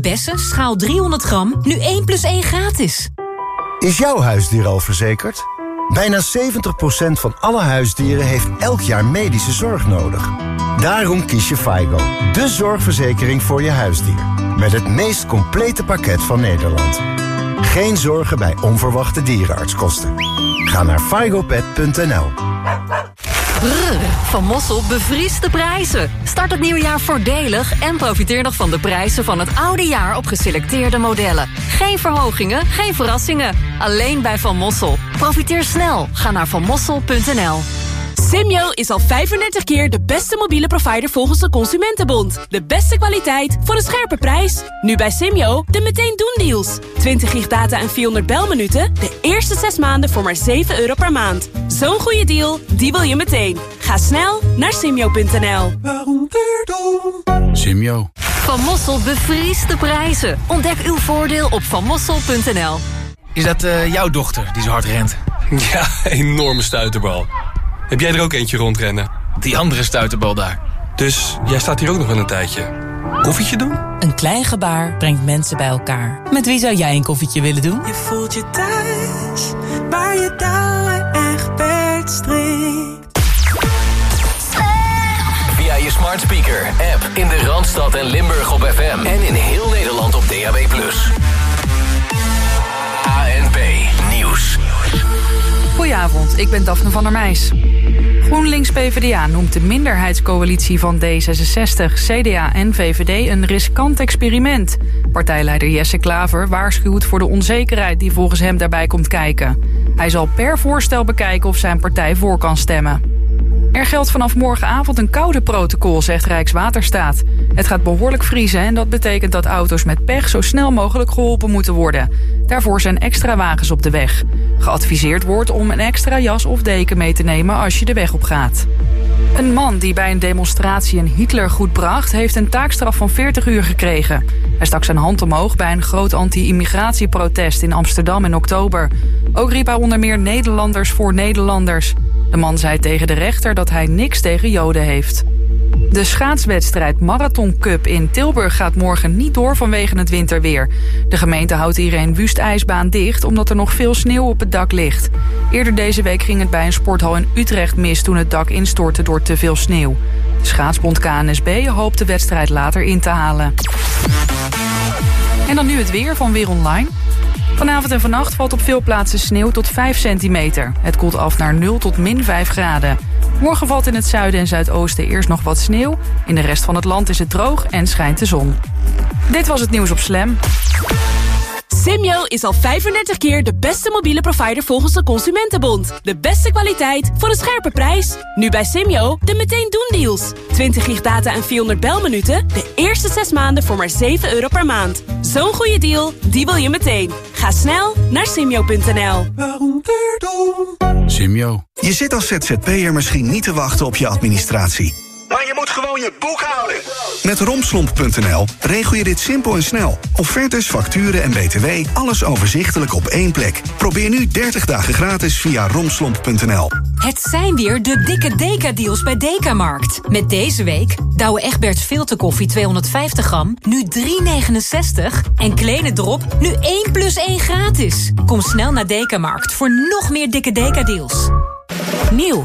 Bessen, schaal 300 gram, nu 1 plus 1 gratis. Is jouw huisdier al verzekerd? Bijna 70% van alle huisdieren heeft elk jaar medische zorg nodig. Daarom kies je FIGO, de zorgverzekering voor je huisdier. Met het meest complete pakket van Nederland. Geen zorgen bij onverwachte dierenartskosten. Ga naar figopet.nl Brrr, van Mossel bevriest de prijzen. Start het nieuwe jaar voordelig en profiteer nog van de prijzen van het oude jaar op geselecteerde modellen. Geen verhogingen, geen verrassingen. Alleen bij Van Mossel. Profiteer snel. Ga naar vanmossel.nl. Simyo is al 35 keer de beste mobiele provider volgens de Consumentenbond. De beste kwaliteit voor een scherpe prijs. Nu bij Simyo de meteen doen deals. 20 gig data en 400 belminuten. De eerste 6 maanden voor maar 7 euro per maand. Zo'n goede deal, die wil je meteen. Ga snel naar simyo.nl. Simyo. Van Mossel bevriest de prijzen. Ontdek uw voordeel op vanmossel.nl. Is dat eh, jouw dochter die zo hard rent? Ja, enorme stuiterbal. Heb jij er ook eentje rondrennen? Die andere stuiterbal daar. Dus jij staat hier ook nog wel een tijdje. Koffietje doen? Een klein gebaar brengt mensen bij elkaar. Met wie zou jij een koffietje willen doen? Je voelt je thuis, waar je touwen echt strikt. Via je smart speaker, app in de Randstad en Limburg op FM. En in heel Nederland op DAB+. Goedenavond, ik ben Daphne van der Meijs. GroenLinks-PVDA noemt de minderheidscoalitie van D66, CDA en VVD een riskant experiment. Partijleider Jesse Klaver waarschuwt voor de onzekerheid die volgens hem daarbij komt kijken. Hij zal per voorstel bekijken of zijn partij voor kan stemmen. Er geldt vanaf morgenavond een koude protocol, zegt Rijkswaterstaat. Het gaat behoorlijk vriezen en dat betekent dat auto's met pech zo snel mogelijk geholpen moeten worden. Daarvoor zijn extra wagens op de weg. Geadviseerd wordt om een extra jas of deken mee te nemen als je de weg op gaat. Een man die bij een demonstratie een Hitler goed bracht... heeft een taakstraf van 40 uur gekregen. Hij stak zijn hand omhoog bij een groot anti-immigratieprotest in Amsterdam in oktober. Ook riep hij onder meer Nederlanders voor Nederlanders. De man zei tegen de rechter dat hij niks tegen Joden heeft. De schaatswedstrijd Marathon Cup in Tilburg gaat morgen niet door vanwege het winterweer. De gemeente houdt hier een wustijsbaan dicht omdat er nog veel sneeuw op het dak ligt. Eerder deze week ging het bij een sporthal in Utrecht mis toen het dak instortte door te veel sneeuw. De schaatsbond KNSB hoopt de wedstrijd later in te halen. En dan nu het weer van Weer Online. Vanavond en vannacht valt op veel plaatsen sneeuw tot 5 centimeter. Het koelt af naar 0 tot min 5 graden. Morgen valt in het zuiden en zuidoosten eerst nog wat sneeuw. In de rest van het land is het droog en schijnt de zon. Dit was het nieuws op Slam. Simyo is al 35 keer de beste mobiele provider volgens de Consumentenbond. De beste kwaliteit voor een scherpe prijs. Nu bij Simyo de meteen doen deals. 20 gig data en 400 belminuten. De eerste 6 maanden voor maar 7 euro per maand. Zo'n goede deal, die wil je meteen. Ga snel naar simyo.nl. Simyo. Je zit als ZZP'er misschien niet te wachten op je administratie. Maar je moet gewoon je boek houden. Met romslomp.nl regel je dit simpel en snel. Offertes, facturen en btw, alles overzichtelijk op één plek. Probeer nu 30 dagen gratis via romslomp.nl. Het zijn weer de dikke Deka-deals bij Dekamarkt. Met deze week Douwe Egberts filterkoffie 250 gram, nu 3,69. En Kleine Drop, nu 1 plus 1 gratis. Kom snel naar Dekamarkt voor nog meer dikke Deka-deals. Nieuw,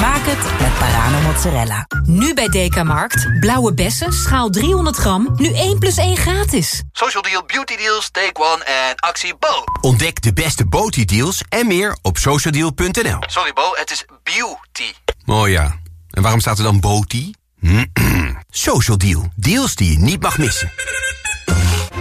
Maak het met Parano mozzarella. Nu bij Dekamarkt. Blauwe bessen, schaal 300 gram, nu 1 plus 1 gratis. Social Deal, Beauty Deals, Take One en actie Bo. Ontdek de beste beauty deals en meer op socialdeal.nl. Sorry Bo, het is beauty. Oh ja, en waarom staat er dan beauty? Social Deal, deals die je niet mag missen.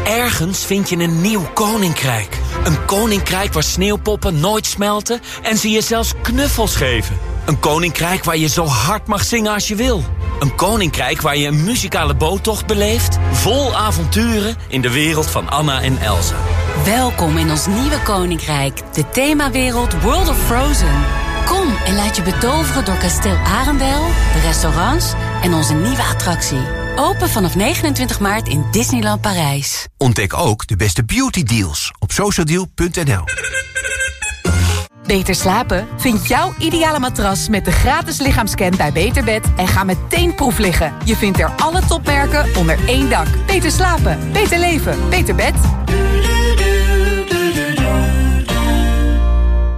Ergens vind je een nieuw koninkrijk. Een koninkrijk waar sneeuwpoppen nooit smelten en ze je zelfs knuffels geven. Een koninkrijk waar je zo hard mag zingen als je wil. Een koninkrijk waar je een muzikale boottocht beleeft... vol avonturen in de wereld van Anna en Elsa. Welkom in ons nieuwe koninkrijk, de themawereld World of Frozen. Kom en laat je betoveren door kasteel Arendel, de restaurants en onze nieuwe attractie. Open vanaf 29 maart in Disneyland Parijs. Ontdek ook de beste beauty deals op socialdeal.nl. Beter slapen? Vind jouw ideale matras met de gratis lichaamscan bij Beterbed en ga meteen proef liggen. Je vindt er alle topmerken onder één dak. Beter slapen, beter leven, beter bed.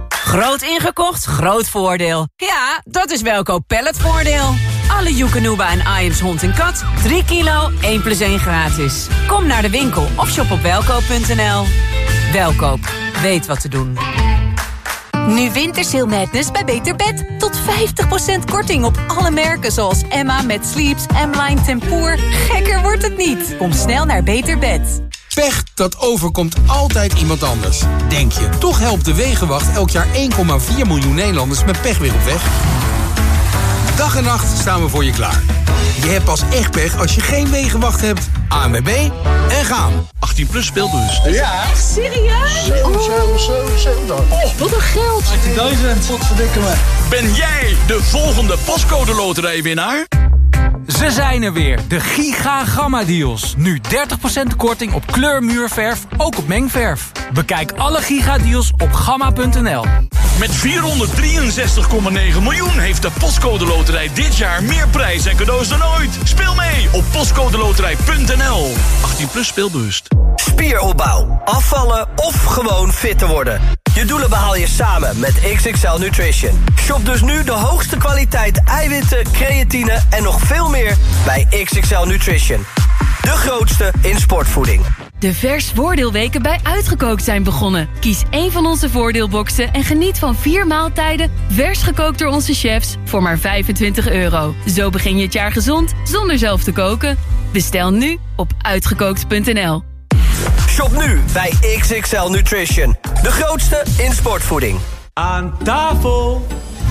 Groot ingekocht, groot voordeel. Ja, dat is Welkoop Palletvoordeel. Alle Joekanuba en Iams hond en kat, 3 kilo, 1 plus 1 gratis. Kom naar de winkel of shop op welkoop.nl. Welkoop, weet wat te doen. Nu Wintersail Madness bij Beter Bed. Tot 50% korting op alle merken zoals Emma met Sleeps, M-Line Tempoor. Gekker wordt het niet. Kom snel naar Beter Bed. Pech, dat overkomt altijd iemand anders. Denk je, toch helpt de Wegenwacht elk jaar 1,4 miljoen Nederlanders met pech weer op weg? Dag en nacht staan we voor je klaar. Je hebt pas echt pech als je geen Wegenwacht hebt. ANWB en gaan. 18 plus speelbus. Ja. Echt serieus? 7, 7, 7, 7. Oh, wat een geld. 18.000. Wat verdikken me. Ben jij de volgende pascode loterijwinnaar? Ze zijn er weer, de Giga Gamma Deals. Nu 30% korting op kleurmuurverf, ook op mengverf. Bekijk alle Giga Deals op gamma.nl. Met 463,9 miljoen heeft de Postcode Loterij dit jaar meer prijs en cadeaus dan ooit. Speel mee op postcodeloterij.nl. 18 plus speelbewust. Spieropbouw, afvallen of gewoon fit te worden. Je doelen behaal je samen met XXL Nutrition. Shop dus nu de hoogste kwaliteit eiwitten, creatine en nog veel meer bij XXL Nutrition. De grootste in sportvoeding. De vers voordeelweken bij Uitgekookt zijn begonnen. Kies één van onze voordeelboxen en geniet van vier maaltijden... vers gekookt door onze chefs voor maar 25 euro. Zo begin je het jaar gezond zonder zelf te koken. Bestel nu op uitgekookt.nl. Shop nu bij XXL Nutrition. De grootste in sportvoeding. Aan tafel!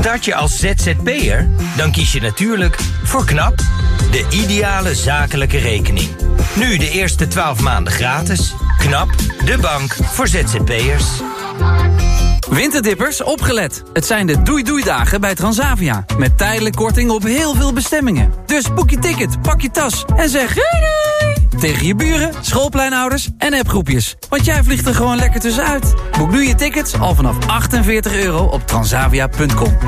Start je als ZZP'er? Dan kies je natuurlijk voor KNAP, de ideale zakelijke rekening. Nu de eerste 12 maanden gratis. KNAP, de bank voor ZZP'ers. Winterdippers, opgelet. Het zijn de doei-doei-dagen bij Transavia. Met tijdelijk korting op heel veel bestemmingen. Dus boek je ticket, pak je tas en zeg doei! Tegen je buren, schoolpleinouders en appgroepjes. Want jij vliegt er gewoon lekker tussenuit. Boek nu je tickets al vanaf 48 euro op transavia.com.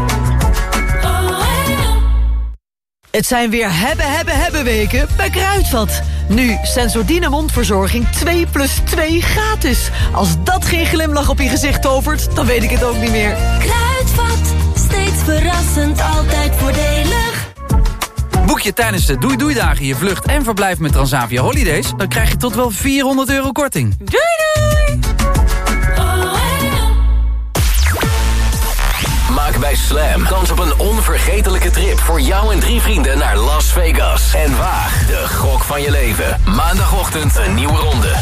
Het zijn weer hebben, hebben, hebben weken bij Kruidvat. Nu Sensordine mondverzorging 2 plus 2 gratis. Als dat geen glimlach op je gezicht tovert, dan weet ik het ook niet meer. Kruidvat, steeds verrassend, altijd voordelig. Boek je tijdens de Doei Doei Dagen je vlucht en verblijf met Transavia Holidays... dan krijg je tot wel 400 euro korting. Doei doei! Maak bij Slam kans op een onvergetelijke trip voor jou en drie vrienden naar Las Vegas. En waag de gok van je leven. Maandagochtend een nieuwe ronde.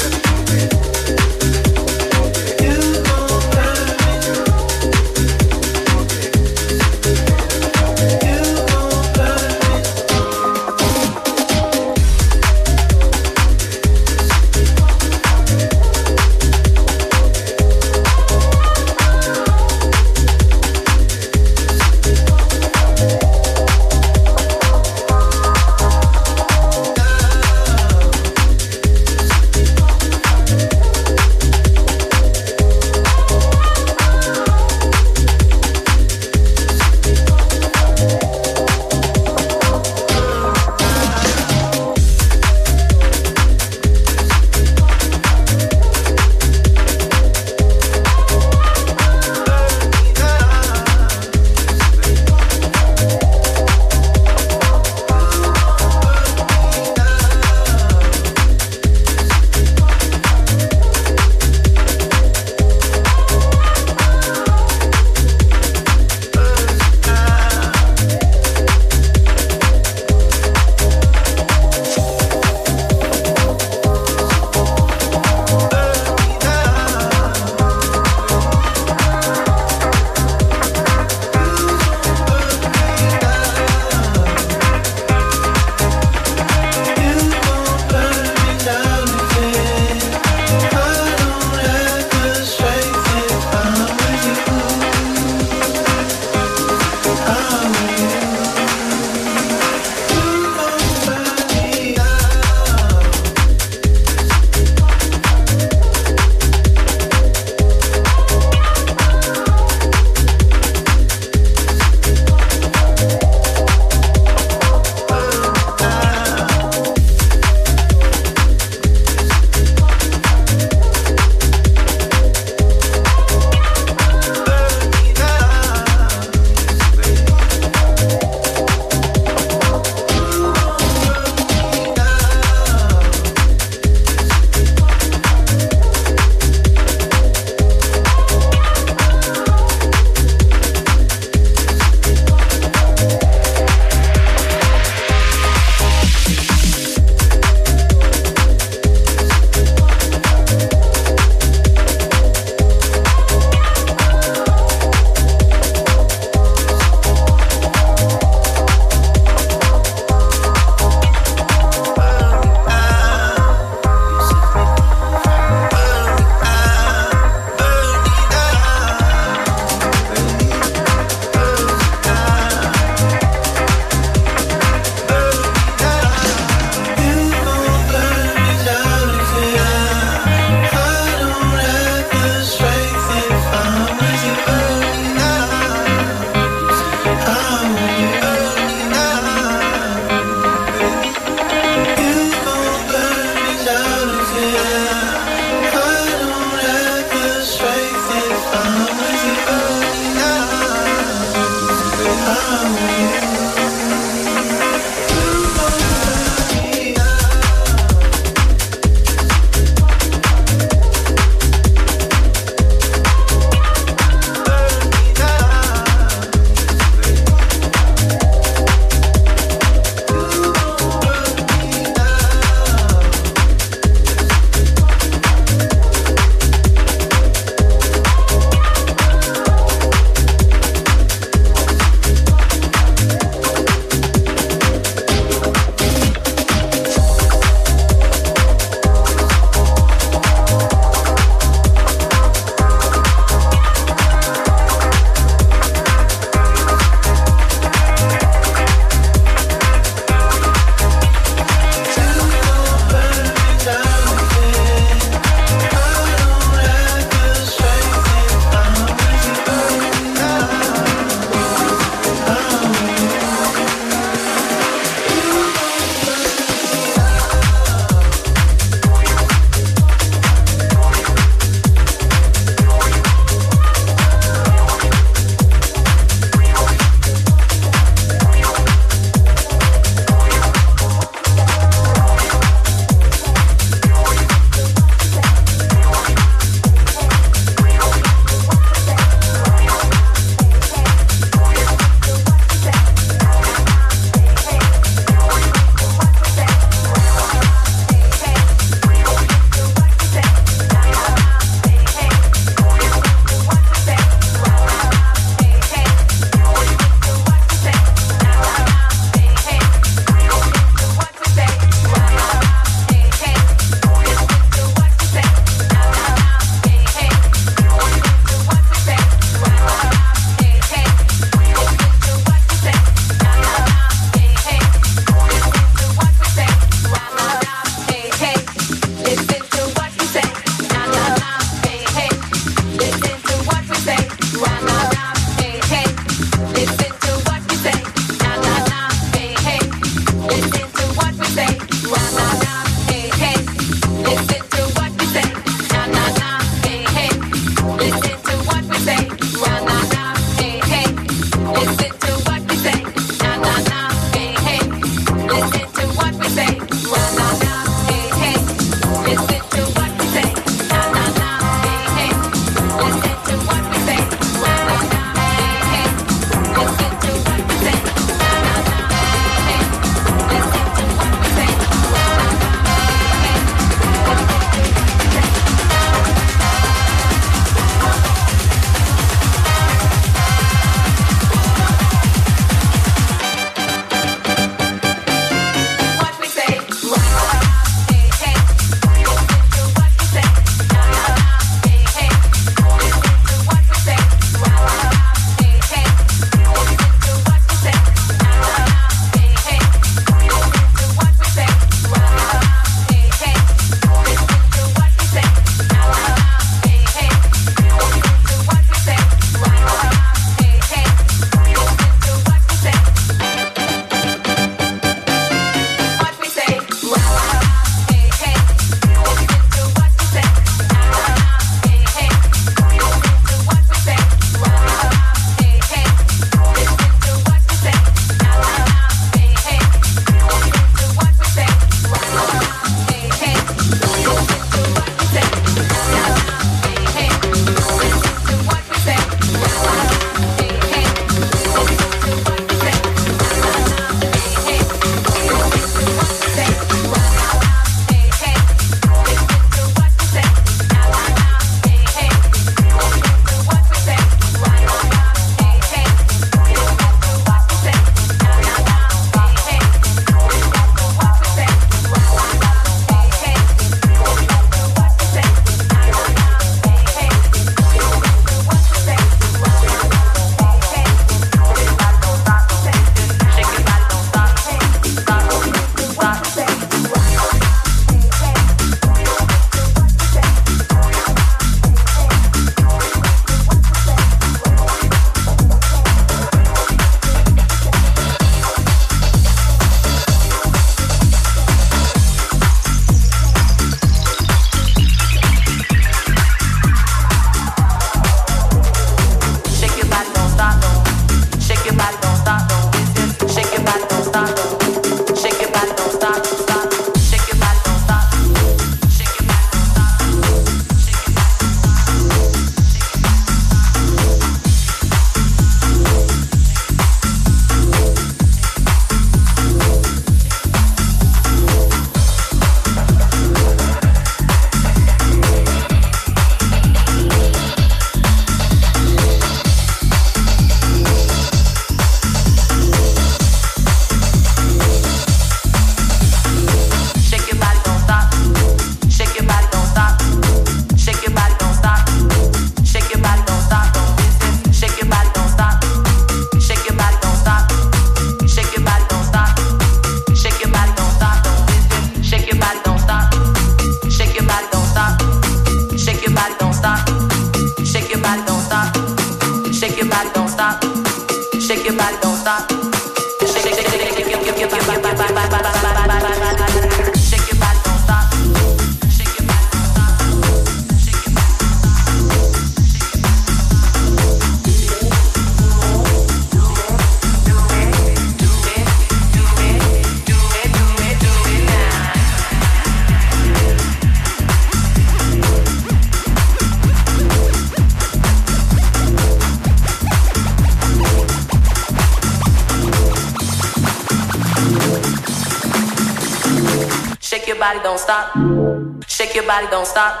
don't stop. Shake your body, don't stop.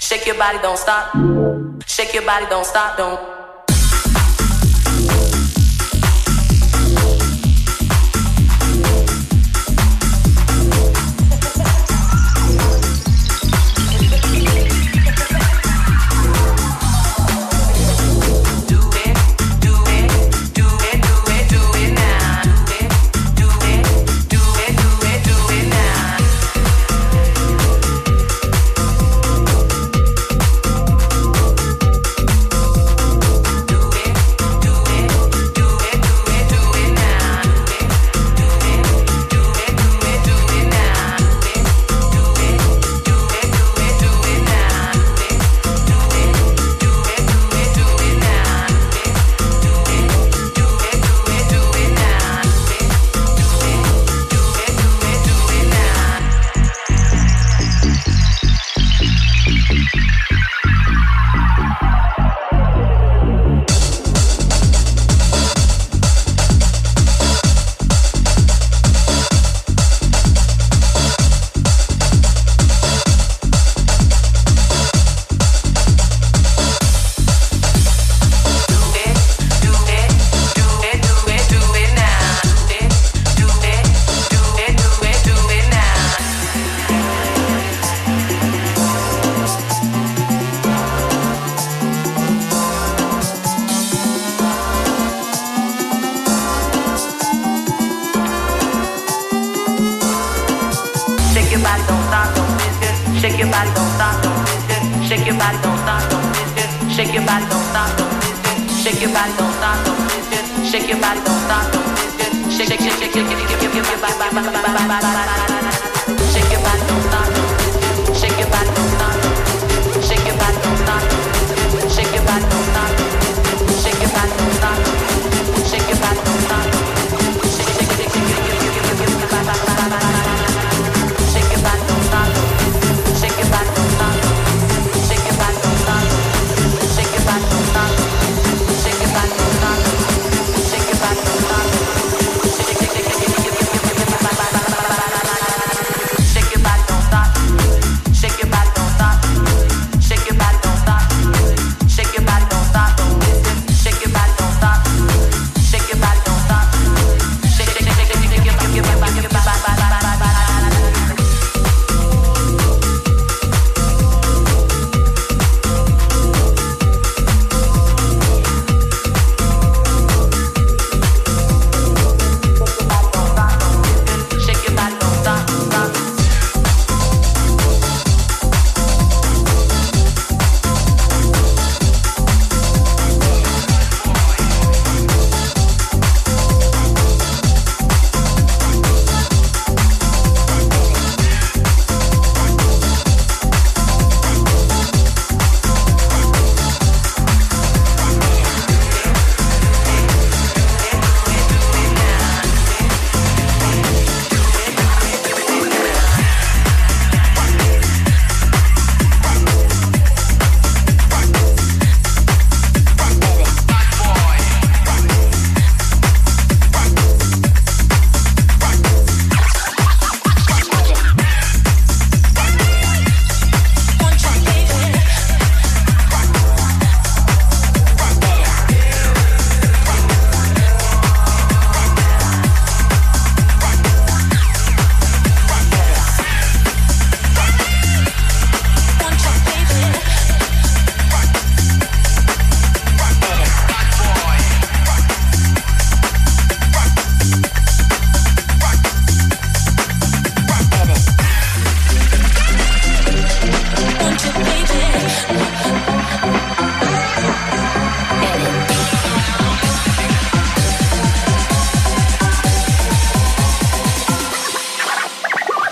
Shake your body, don't stop. Shake your body, don't stop, don't.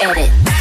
edit.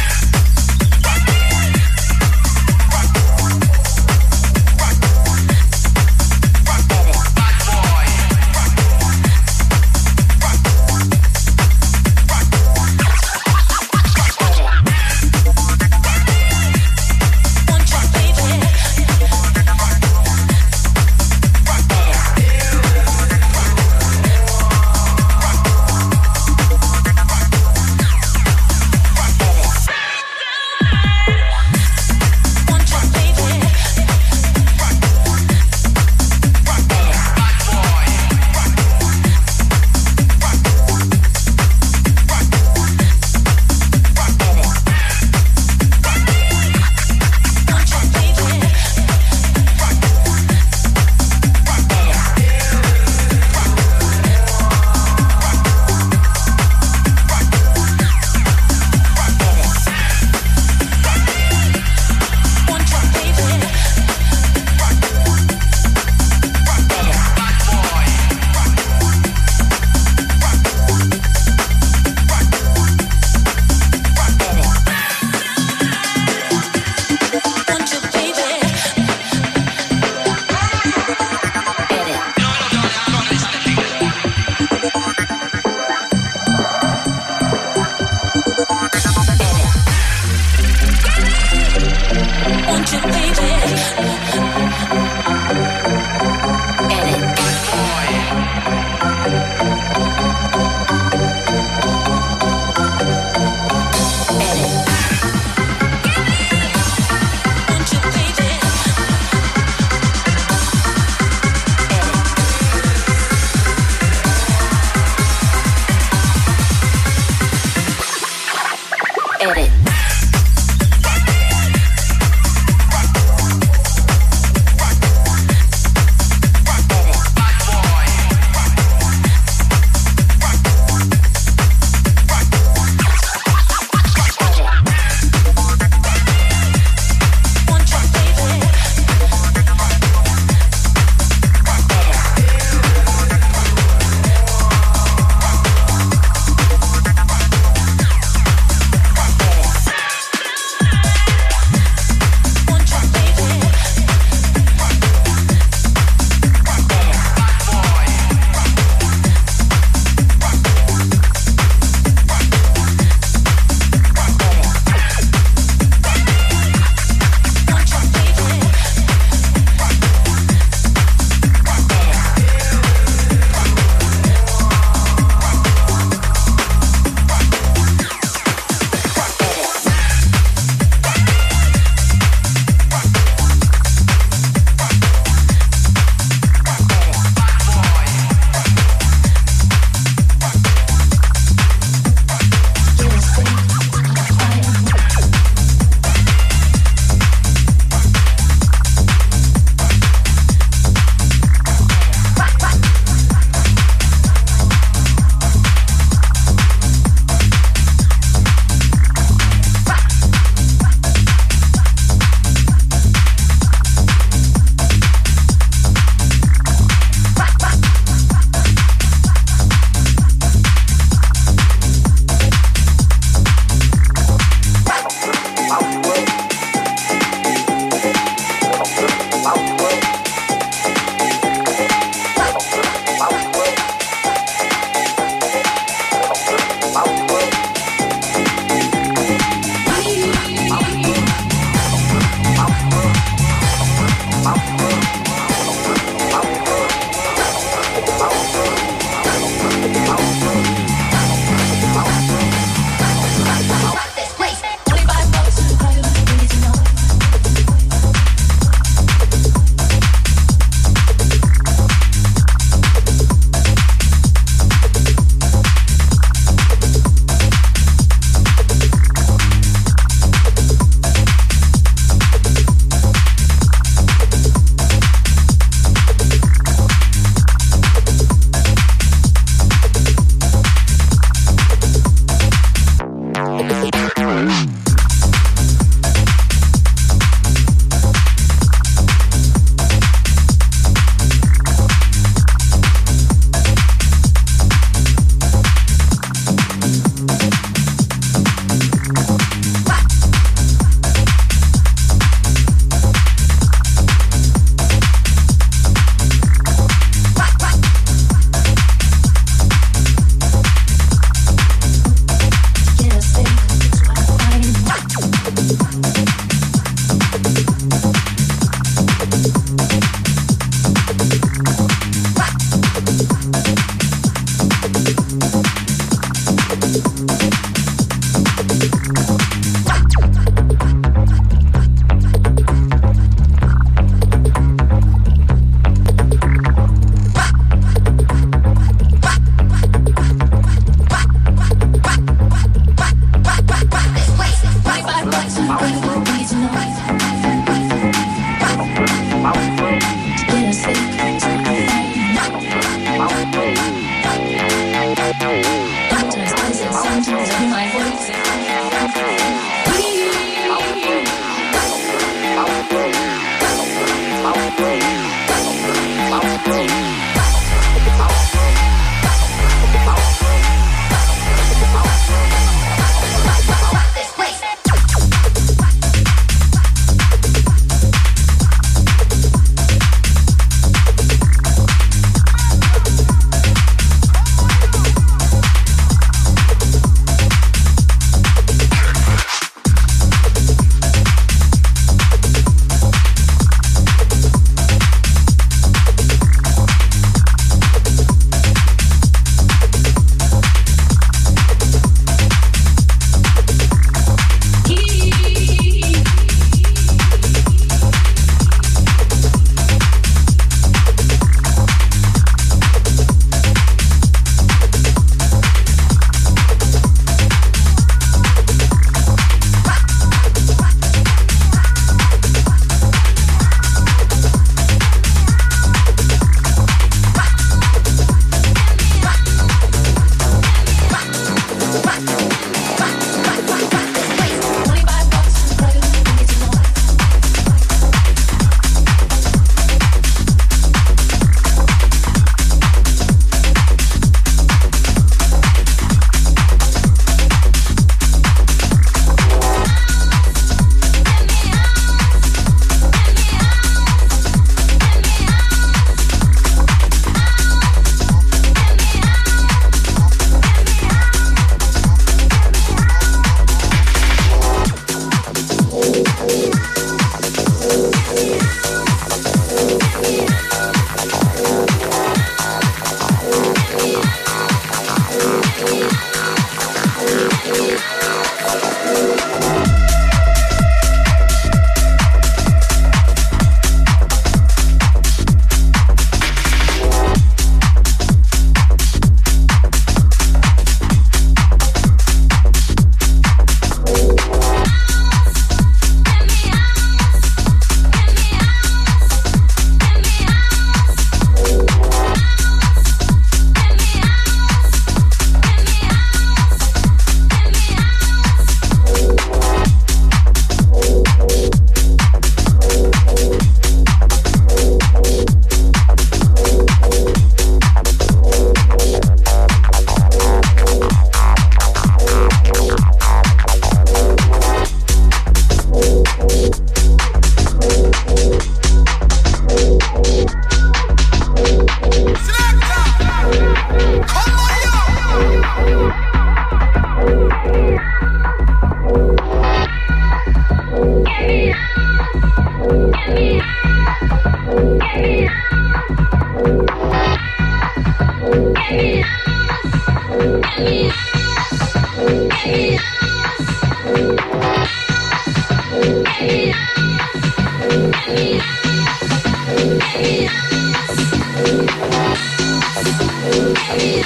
Thank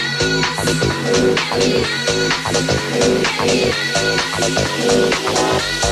you.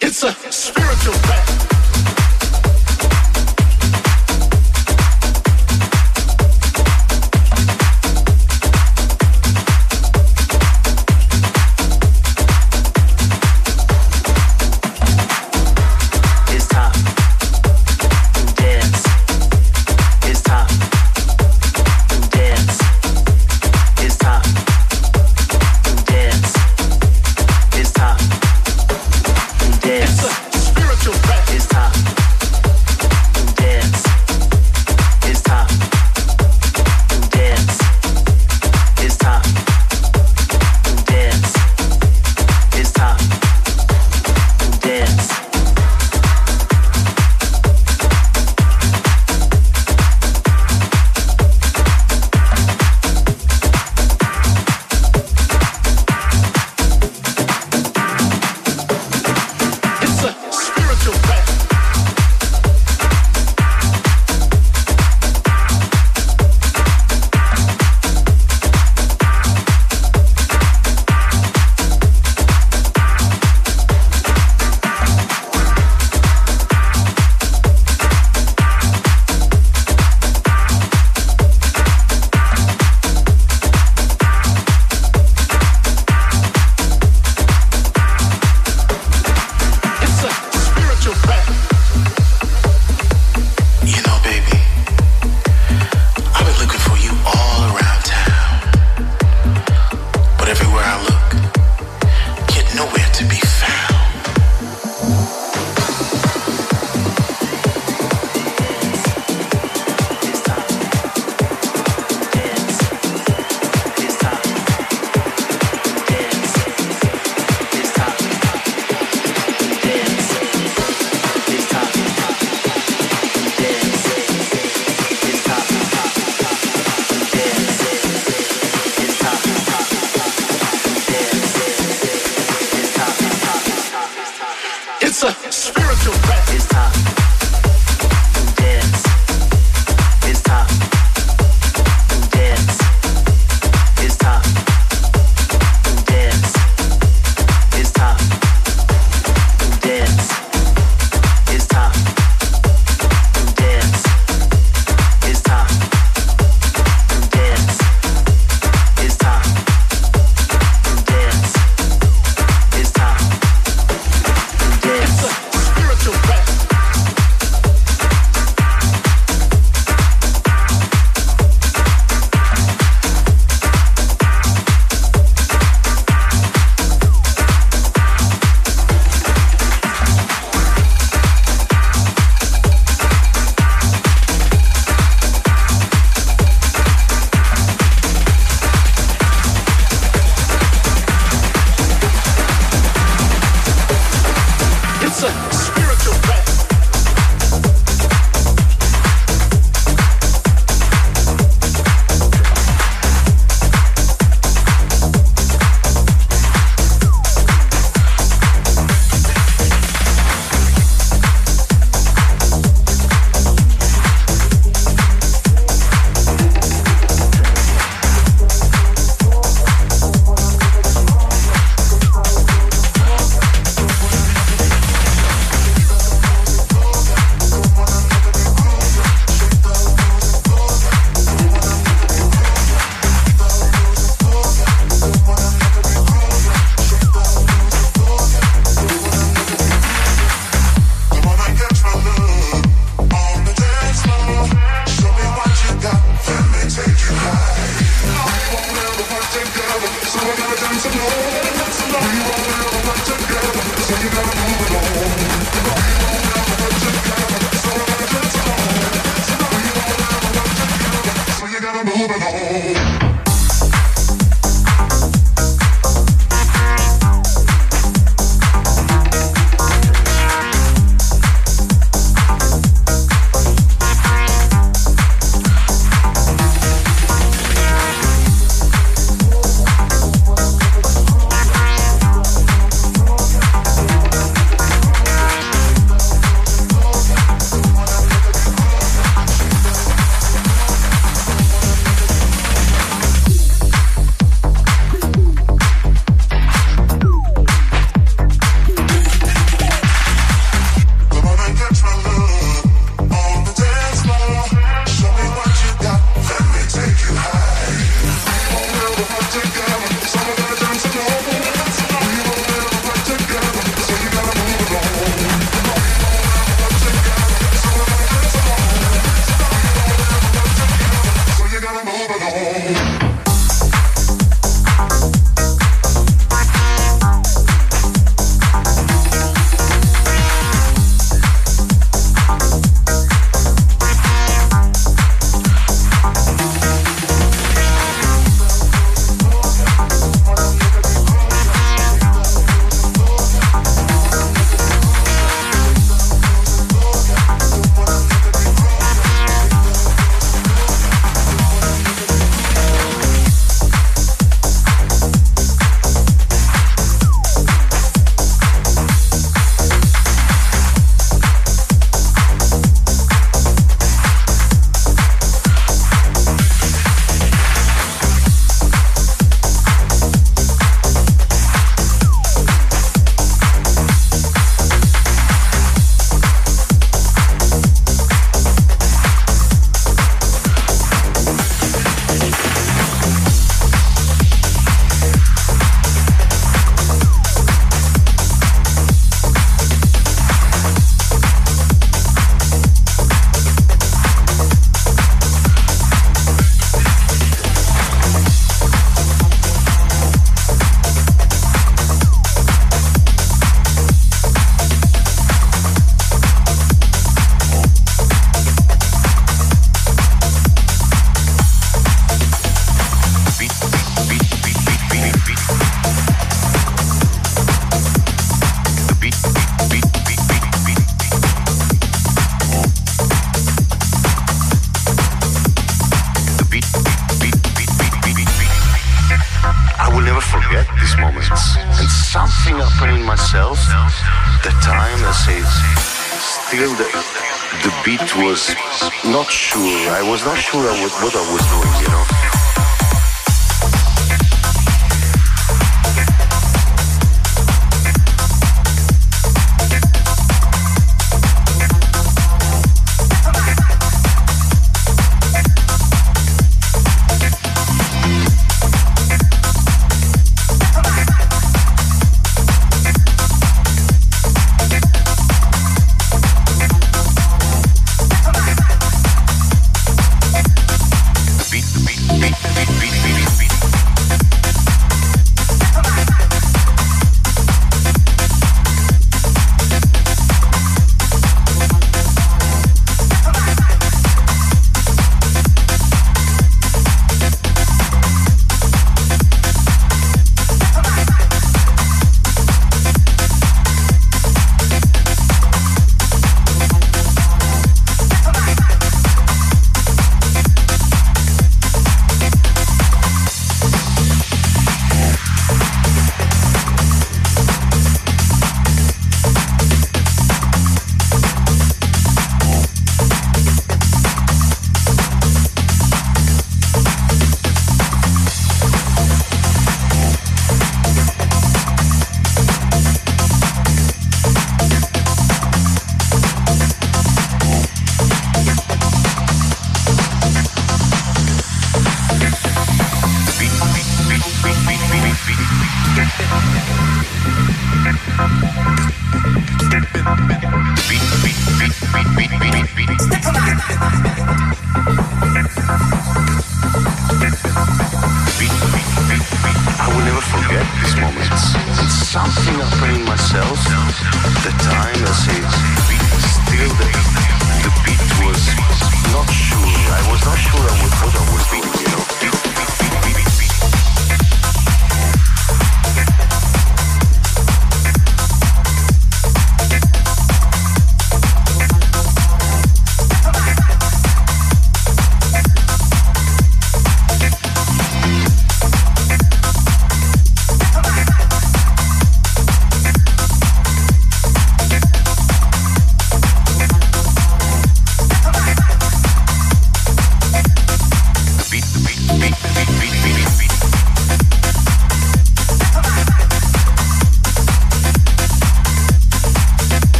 It's a spiritual rap.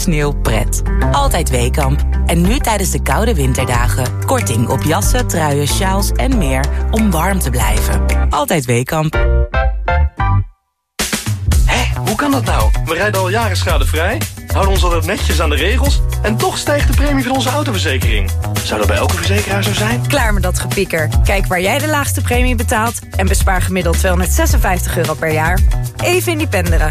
Altijd sneeuwpret. Altijd Weekamp. En nu tijdens de koude winterdagen. Korting op jassen, truien, sjaals en meer om warm te blijven. Altijd Weekamp. Hoe kan dat nou? We rijden al jaren schadevrij, houden ons altijd netjes aan de regels... en toch stijgt de premie van onze autoverzekering. Zou dat bij elke verzekeraar zo zijn? Klaar met dat gepieker. Kijk waar jij de laagste premie betaalt... en bespaar gemiddeld 256 euro per jaar. Even independeren.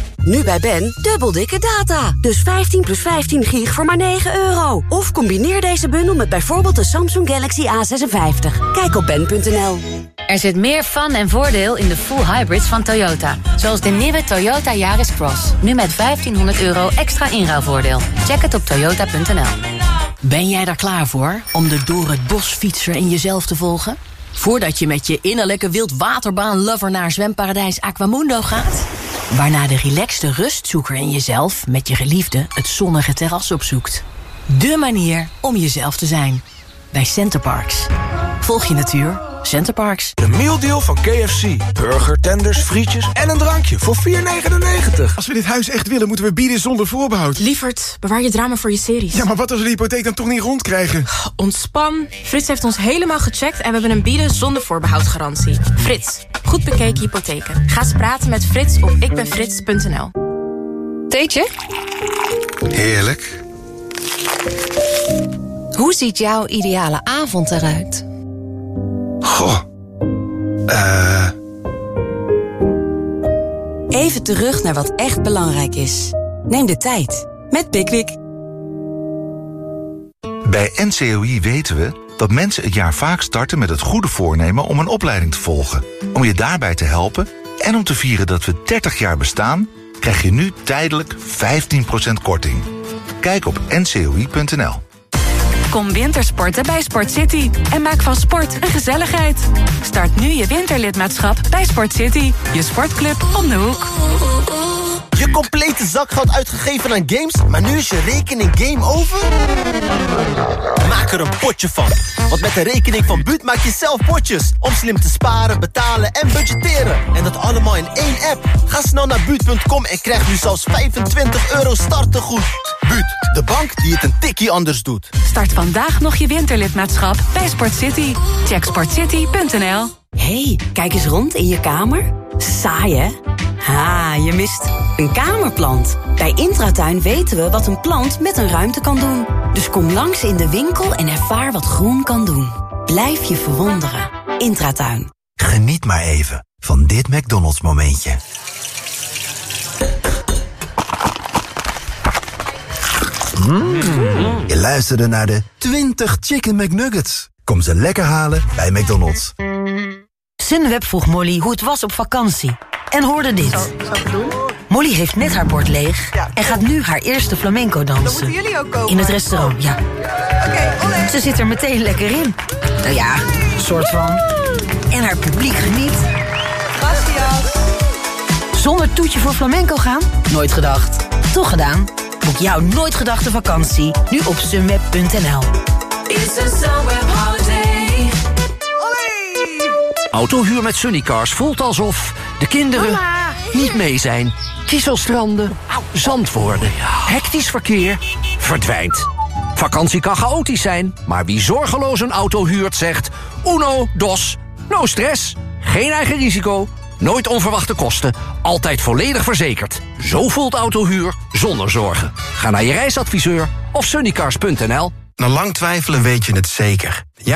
Nu bij Ben, dubbel dikke data. Dus 15 plus 15 gig voor maar 9 euro. Of combineer deze bundel met bijvoorbeeld de Samsung Galaxy A56. Kijk op ben.nl. Er zit meer fun en voordeel in de full hybrids van Toyota. Zoals de nieuwe Toyota Yaris Cross. Nu met 1500 euro extra inruilvoordeel. Check het op toyota.nl. Ben jij daar klaar voor om de door het bos fietser in jezelf te volgen? Voordat je met je innerlijke wildwaterbaan-lover naar zwemparadijs Aquamundo gaat? Waarna de relaxte rustzoeker in jezelf met je geliefde het zonnige terras opzoekt. De manier om jezelf te zijn. Bij Centerparks. Volg je natuur. Centerparks. De mealdeal van KFC. Burger, tenders, frietjes en een drankje voor 4,99. Als we dit huis echt willen, moeten we bieden zonder voorbehoud. Lievert, bewaar je drama voor je series. Ja, maar wat als we de hypotheek dan toch niet rondkrijgen? Ontspan. Frits heeft ons helemaal gecheckt en we hebben een bieden zonder voorbehoud garantie. Frits, goed bekeken hypotheken. Ga eens praten met Frits op ikbenfrits.nl. Theetje? Heerlijk. Hoe ziet jouw ideale avond eruit? Goh. Eh... Even terug naar wat echt belangrijk is. Neem de tijd met Pickwick. Bij NCOI weten we dat mensen het jaar vaak starten met het goede voornemen om een opleiding te volgen. Om je daarbij te helpen en om te vieren dat we 30 jaar bestaan, krijg je nu tijdelijk 15% korting. Kijk op ncoi.nl. Kom wintersporten bij Sport City en maak van sport een gezelligheid. Start nu je winterlidmaatschap bij Sport City, je sportclub om de hoek. Complete zakgeld uitgegeven aan games, maar nu is je rekening game over? Maak er een potje van. Want met de rekening van Buut maak je zelf potjes. Om slim te sparen, betalen en budgetteren. En dat allemaal in één app. Ga snel naar Buut.com en krijg nu zelfs 25 euro startegoed. Buut, de bank die het een tikkie anders doet. Start vandaag nog je winterlidmaatschap bij Sport City. Check sportcity.nl hey, kijk eens rond in je kamer. Saai, hè? Ha, je mist een kamerplant. Bij Intratuin weten we wat een plant met een ruimte kan doen. Dus kom langs in de winkel en ervaar wat groen kan doen. Blijf je verwonderen. Intratuin. Geniet maar even van dit McDonald's momentje. Mm. Je luisterde naar de 20 Chicken McNuggets. Kom ze lekker halen bij McDonald's. Sunweb vroeg Molly hoe het was op vakantie. En hoorde dit. Molly heeft net haar bord leeg en gaat nu haar eerste flamenco dansen. Dan moeten jullie ook komen. In het restaurant, ja. Ze zit er meteen lekker in. Nou ja, soort van. En haar publiek geniet. Zonder toetje voor flamenco gaan? Nooit gedacht. Toch gedaan? Boek jouw nooit gedachte vakantie nu op sunweb.nl. Autohuur met Sunnycars voelt alsof de kinderen niet mee zijn. Kieselstranden, zand worden, hectisch verkeer, verdwijnt. Vakantie kan chaotisch zijn, maar wie zorgeloos een auto huurt zegt... Uno, dos, no stress, geen eigen risico, nooit onverwachte kosten... altijd volledig verzekerd. Zo voelt autohuur zonder zorgen. Ga naar je reisadviseur of sunnycars.nl. Na lang twijfelen weet je het zeker. Ja